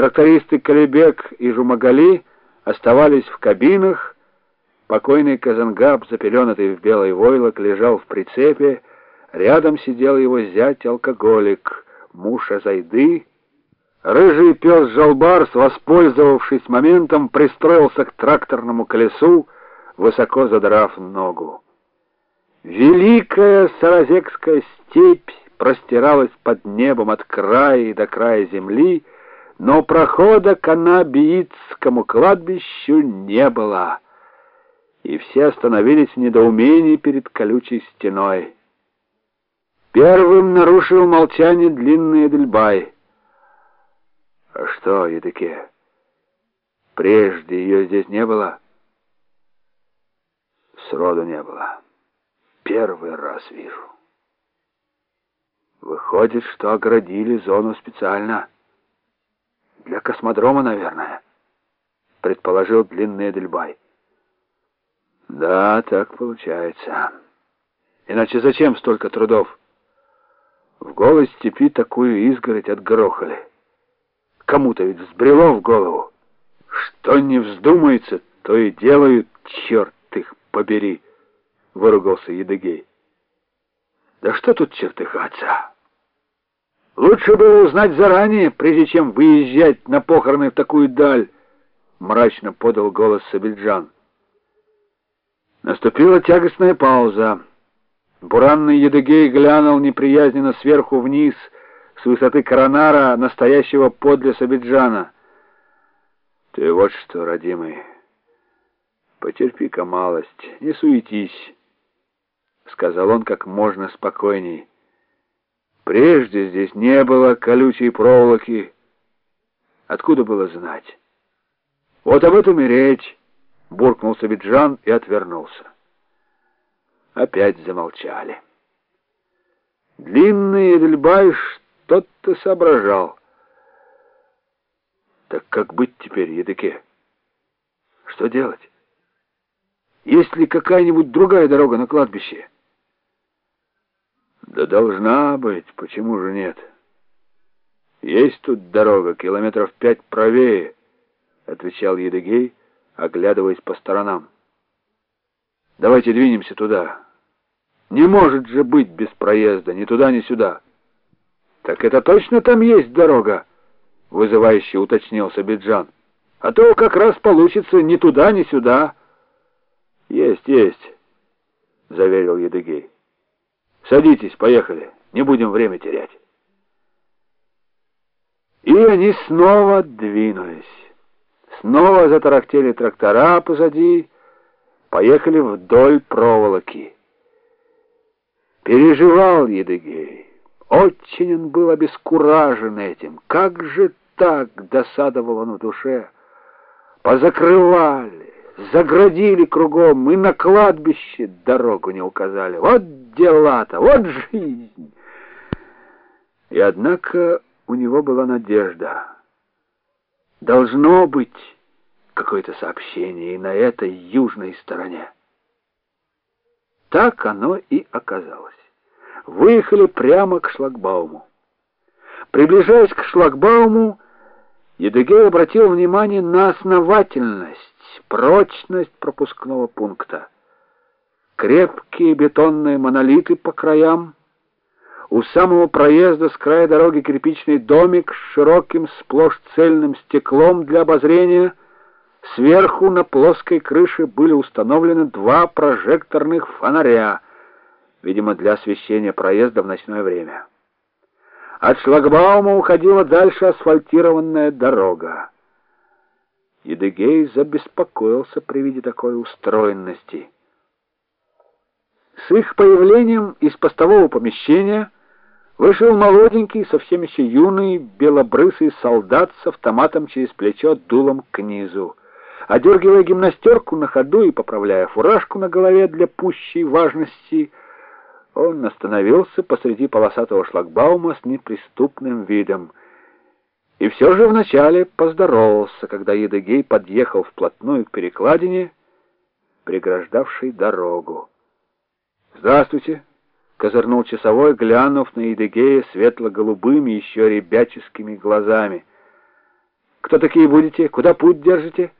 Трактористы Калибек и Жумагали оставались в кабинах. Покойный Казангаб, запеленатый в белый войлок, лежал в прицепе. Рядом сидел его зять-алкоголик, муж Азайды. Рыжий пес Жалбарс, воспользовавшись моментом, пристроился к тракторному колесу, высоко задрав ногу. Великая Саразекская степь простиралась под небом от края до края земли, но прохода к Анабиитскому кладбищу не было, и все остановились в недоумении перед колючей стеной. Первым нарушил молчание длинный Эдельбай. «А что, Едыке, прежде ее здесь не было?» «Сроду не было. Первый раз вижу». «Выходит, что оградили зону специально». Для космодрома, наверное, предположил длинный Эдельбай. Да, так получается. Иначе зачем столько трудов? В голой степи такую изгородь отгрохали. Кому-то ведь взбрело в голову. Что не вздумается, то и делают, черт их побери, выругался Едыгей. Да что тут чертыхаться? Лучше было узнать заранее, прежде чем выезжать на похороны в такую даль, мрачно подал голос Сабельджан. Наступила тягостная пауза. Буранный Едыгей глянул неприязненно сверху вниз, с высоты коронара, настоящего подле Сабиджана. «Ты вот что, родимый, потерпи-ка малость, не суетись», — сказал он как можно спокойней. Прежде здесь не было колючей проволоки. Откуда было знать? Вот об этом и речь, буркнул Сабиджан и отвернулся. Опять замолчали. Длинный Эдельбай что-то соображал. Так как быть теперь, ядыке? Что делать? Есть ли какая-нибудь другая дорога на кладбище? Да должна быть, почему же нет? Есть тут дорога, километров пять правее, отвечал Едыгей, оглядываясь по сторонам. Давайте двинемся туда. Не может же быть без проезда ни туда, ни сюда. Так это точно там есть дорога? Вызывающе уточнил Сабиджан. А то как раз получится ни туда, ни сюда. Есть, есть, заверил Едыгей. Садитесь, поехали. Не будем время терять. И они снова двинулись. Снова затарахтели трактора позади, поехали вдоль проволоки. Переживал Едыгей. Очень он был обескуражен этим. Как же так, досадовал он в душе. Позакрывали, заградили кругом и на кладбище дорогу не указали. Вот дела-то, вот жизнь. И однако у него была надежда. Должно быть какое-то сообщение и на этой южной стороне. Так оно и оказалось. Выехали прямо к шлагбауму. Приближаясь к шлагбауму, Едыгей обратил внимание на основательность прочность пропускного пункта. Крепкие бетонные монолиты по краям. У самого проезда с края дороги кирпичный домик с широким сплошь цельным стеклом для обозрения. Сверху на плоской крыше были установлены два прожекторных фонаря, видимо, для освещения проезда в ночное время. От шлагбаума уходила дальше асфальтированная дорога. Едыгей забеспокоился при виде такой устроенности. С их появлением из постового помещения вышел молоденький, совсем еще юный, белобрысый солдат с автоматом через плечо дулом к низу. Одергивая гимнастерку на ходу и поправляя фуражку на голове для пущей важности, он остановился посреди полосатого шлагбаума с неприступным видом — и все же вначале поздоровался, когда Едыгей подъехал вплотную к перекладине, преграждавшей дорогу. «Здравствуйте!» — козырнул часовой, глянув на Едыгея светло-голубыми, еще ребяческими глазами. Кто такие будете? Куда путь держите?»